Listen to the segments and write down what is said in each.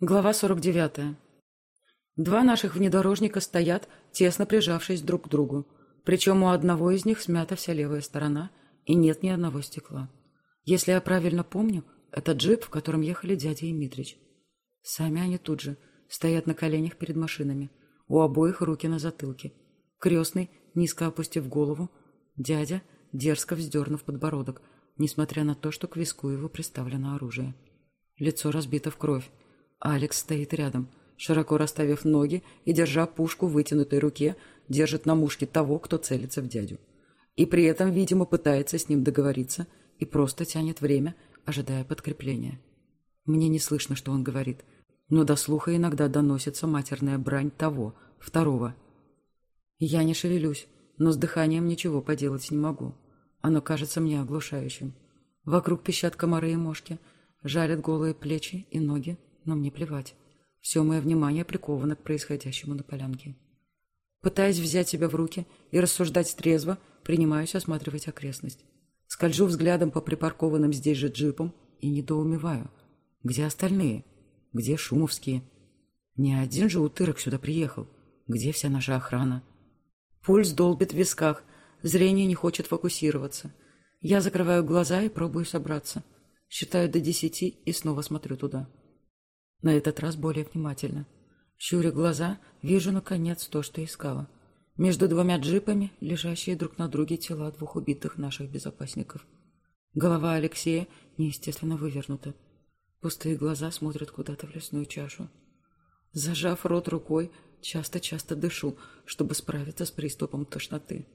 Глава 49. Два наших внедорожника стоят, тесно прижавшись друг к другу. Причем у одного из них смята вся левая сторона, и нет ни одного стекла. Если я правильно помню, это джип, в котором ехали дядя и Митрич. Сами они тут же стоят на коленях перед машинами. У обоих руки на затылке. Крестный, низко опустив голову, дядя, дерзко вздернув подбородок, несмотря на то, что к виску его приставлено оружие. Лицо разбито в кровь. Алекс стоит рядом, широко расставив ноги и, держа пушку в вытянутой руке, держит на мушке того, кто целится в дядю. И при этом, видимо, пытается с ним договориться и просто тянет время, ожидая подкрепления. Мне не слышно, что он говорит, но до слуха иногда доносится матерная брань того, второго. Я не шевелюсь, но с дыханием ничего поделать не могу. Оно кажется мне оглушающим. Вокруг пищат комары и мошки, жарят голые плечи и ноги, но мне плевать. Все мое внимание приковано к происходящему на полянке. Пытаясь взять себя в руки и рассуждать трезво, принимаюсь осматривать окрестность. Скольжу взглядом по припаркованным здесь же джипам и недоумеваю. Где остальные? Где шумовские? Не один же утырок сюда приехал. Где вся наша охрана? Пульс долбит в висках, зрение не хочет фокусироваться. Я закрываю глаза и пробую собраться. Считаю до десяти и снова смотрю туда. На этот раз более внимательно. Щуря глаза, вижу, наконец, то, что искала. Между двумя джипами лежащие друг на друге тела двух убитых наших безопасников. Голова Алексея неестественно вывернута. Пустые глаза смотрят куда-то в лесную чашу. Зажав рот рукой, часто-часто дышу, чтобы справиться с приступом тошноты.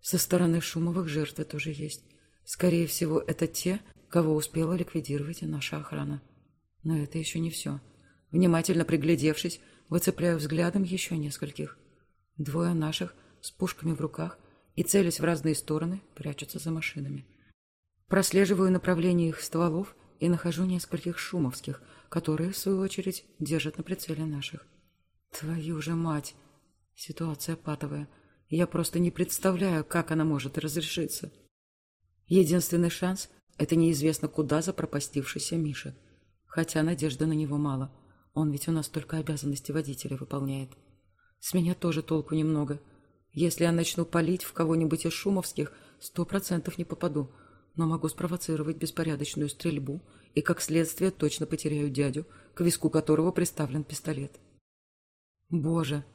Со стороны Шумовых жертвы тоже есть. Скорее всего, это те, кого успела ликвидировать наша охрана. Но это еще не все. Внимательно приглядевшись, выцепляю взглядом еще нескольких. Двое наших с пушками в руках и, целясь в разные стороны, прячутся за машинами. Прослеживаю направление их стволов и нахожу нескольких шумовских, которые, в свою очередь, держат на прицеле наших. Твою же мать! Ситуация патовая. Я просто не представляю, как она может разрешиться. Единственный шанс — это неизвестно куда запропастившийся Миша — Хотя надежды на него мало. Он ведь у нас только обязанности водителя выполняет. С меня тоже толку немного. Если я начну палить в кого-нибудь из шумовских, сто процентов не попаду, но могу спровоцировать беспорядочную стрельбу и, как следствие, точно потеряю дядю, к виску которого приставлен пистолет. Боже!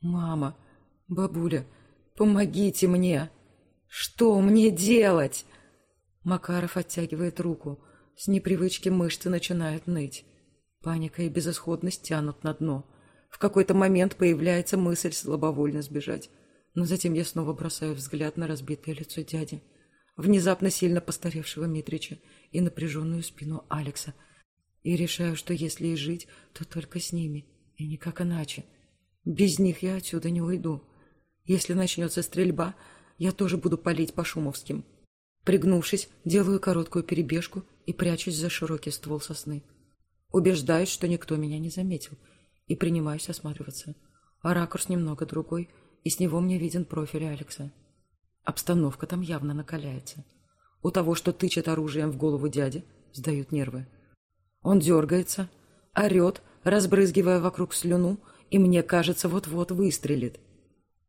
Мама! Бабуля! Помогите мне! Что мне делать? Макаров оттягивает руку. С непривычки мышцы начинают ныть. Паника и безысходность тянут на дно. В какой-то момент появляется мысль слабовольно сбежать. Но затем я снова бросаю взгляд на разбитое лицо дяди, внезапно сильно постаревшего Митрича и напряженную спину Алекса. И решаю, что если и жить, то только с ними, и никак иначе. Без них я отсюда не уйду. Если начнется стрельба, я тоже буду палить по шумовским. Пригнувшись, делаю короткую перебежку и прячусь за широкий ствол сосны. Убеждаюсь, что никто меня не заметил, и принимаюсь осматриваться. А ракурс немного другой, и с него мне виден профиль Алекса. Обстановка там явно накаляется. У того, что тычет оружием в голову дяди, сдают нервы. Он дергается, орет, разбрызгивая вокруг слюну, и мне кажется, вот-вот выстрелит.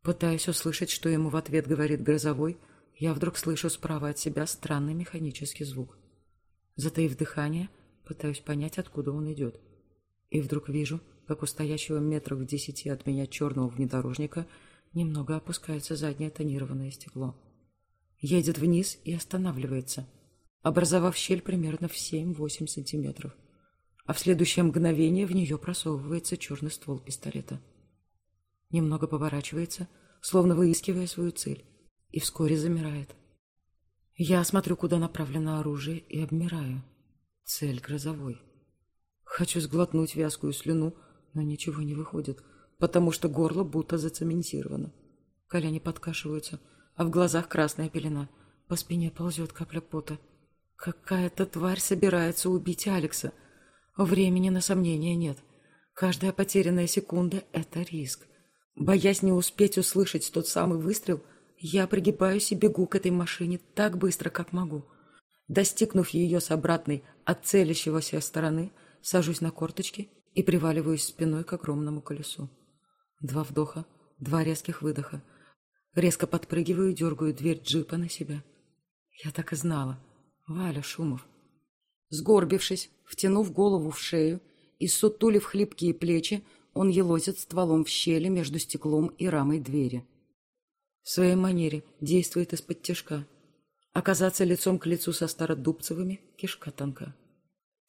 Пытаясь услышать, что ему в ответ говорит грозовой, я вдруг слышу справа от себя странный механический звук. Затаив дыхание, пытаюсь понять, откуда он идет. И вдруг вижу, как у стоящего метров в десяти от меня черного внедорожника немного опускается заднее тонированное стекло. Едет вниз и останавливается, образовав щель примерно в 7-8 сантиметров. А в следующее мгновение в нее просовывается черный ствол пистолета. Немного поворачивается, словно выискивая свою цель, и вскоре замирает. Я смотрю, куда направлено оружие, и обмираю. Цель грозовой. Хочу сглотнуть вязкую слюну, но ничего не выходит, потому что горло будто зацементировано. Колени подкашиваются, а в глазах красная пелена. По спине ползет капля пота. Какая-то тварь собирается убить Алекса. Времени на сомнения нет. Каждая потерянная секунда — это риск. Боясь не успеть услышать тот самый выстрел, я пригибаюсь и бегу к этой машине так быстро, как могу. Достигнув ее с обратной от целящегося стороны, сажусь на корточки и приваливаюсь спиной к огромному колесу. Два вдоха, два резких выдоха. Резко подпрыгиваю и дергаю дверь джипа на себя. Я так и знала. Валя Шумов. Сгорбившись, втянув голову в шею и сутулив хлипкие плечи, он елозит стволом в щели между стеклом и рамой двери. В своей манере действует из-под тяжка. Оказаться лицом к лицу со стародубцевыми — кишка тонка.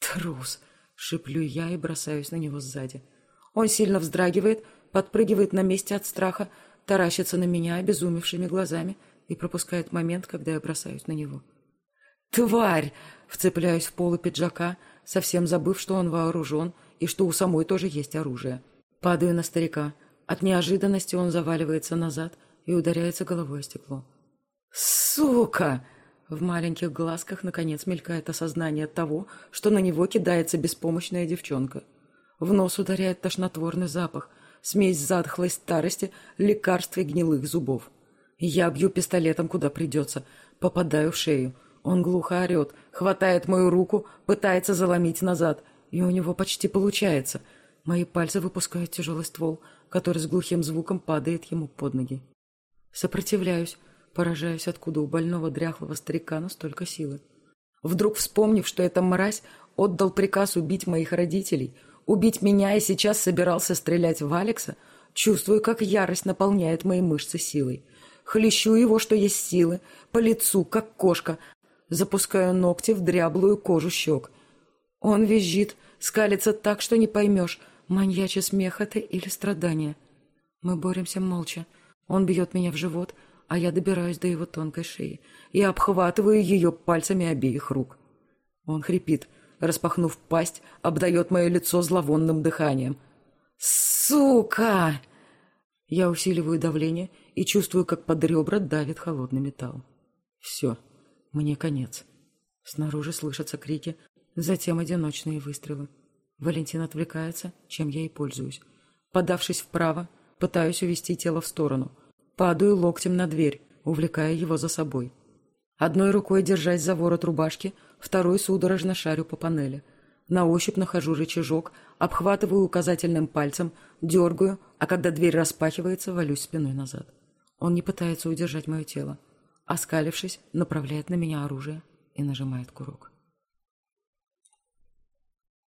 «Трус!» — шиплю я и бросаюсь на него сзади. Он сильно вздрагивает, подпрыгивает на месте от страха, таращится на меня обезумевшими глазами и пропускает момент, когда я бросаюсь на него. «Тварь!» — вцепляюсь в полы пиджака, совсем забыв, что он вооружен и что у самой тоже есть оружие. Падаю на старика. От неожиданности он заваливается назад и ударяется головой о стекло. «Сука!» В маленьких глазках, наконец, мелькает осознание того, что на него кидается беспомощная девчонка. В нос ударяет тошнотворный запах, смесь затхлой старости, лекарств и гнилых зубов. Я бью пистолетом, куда придется, попадаю в шею. Он глухо орет, хватает мою руку, пытается заломить назад, и у него почти получается. Мои пальцы выпускают тяжелый ствол, который с глухим звуком падает ему под ноги. Сопротивляюсь, Поражаюсь, откуда у больного дряхлого старика настолько силы. Вдруг вспомнив, что эта мразь отдал приказ убить моих родителей, убить меня и сейчас собирался стрелять в Алекса, чувствую, как ярость наполняет мои мышцы силой. Хлещу его, что есть силы, по лицу, как кошка, запускаю ногти в дряблую кожу щек. Он визжит, скалится так, что не поймешь, маньячий смех это или страдание. Мы боремся молча. Он бьет меня в живот — а я добираюсь до его тонкой шеи и обхватываю ее пальцами обеих рук. Он хрипит, распахнув пасть, обдает мое лицо зловонным дыханием. «Сука!» Я усиливаю давление и чувствую, как под ребра давит холодный металл. Все, мне конец. Снаружи слышатся крики, затем одиночные выстрелы. Валентин отвлекается, чем я и пользуюсь. Подавшись вправо, пытаюсь увести тело в сторону — Падаю локтем на дверь, увлекая его за собой. Одной рукой держась за ворот рубашки, второй судорожно шарю по панели. На ощупь нахожу рычажок, обхватываю указательным пальцем, дергаю, а когда дверь распахивается, валюсь спиной назад. Он не пытается удержать мое тело. Оскалившись, направляет на меня оружие и нажимает курок.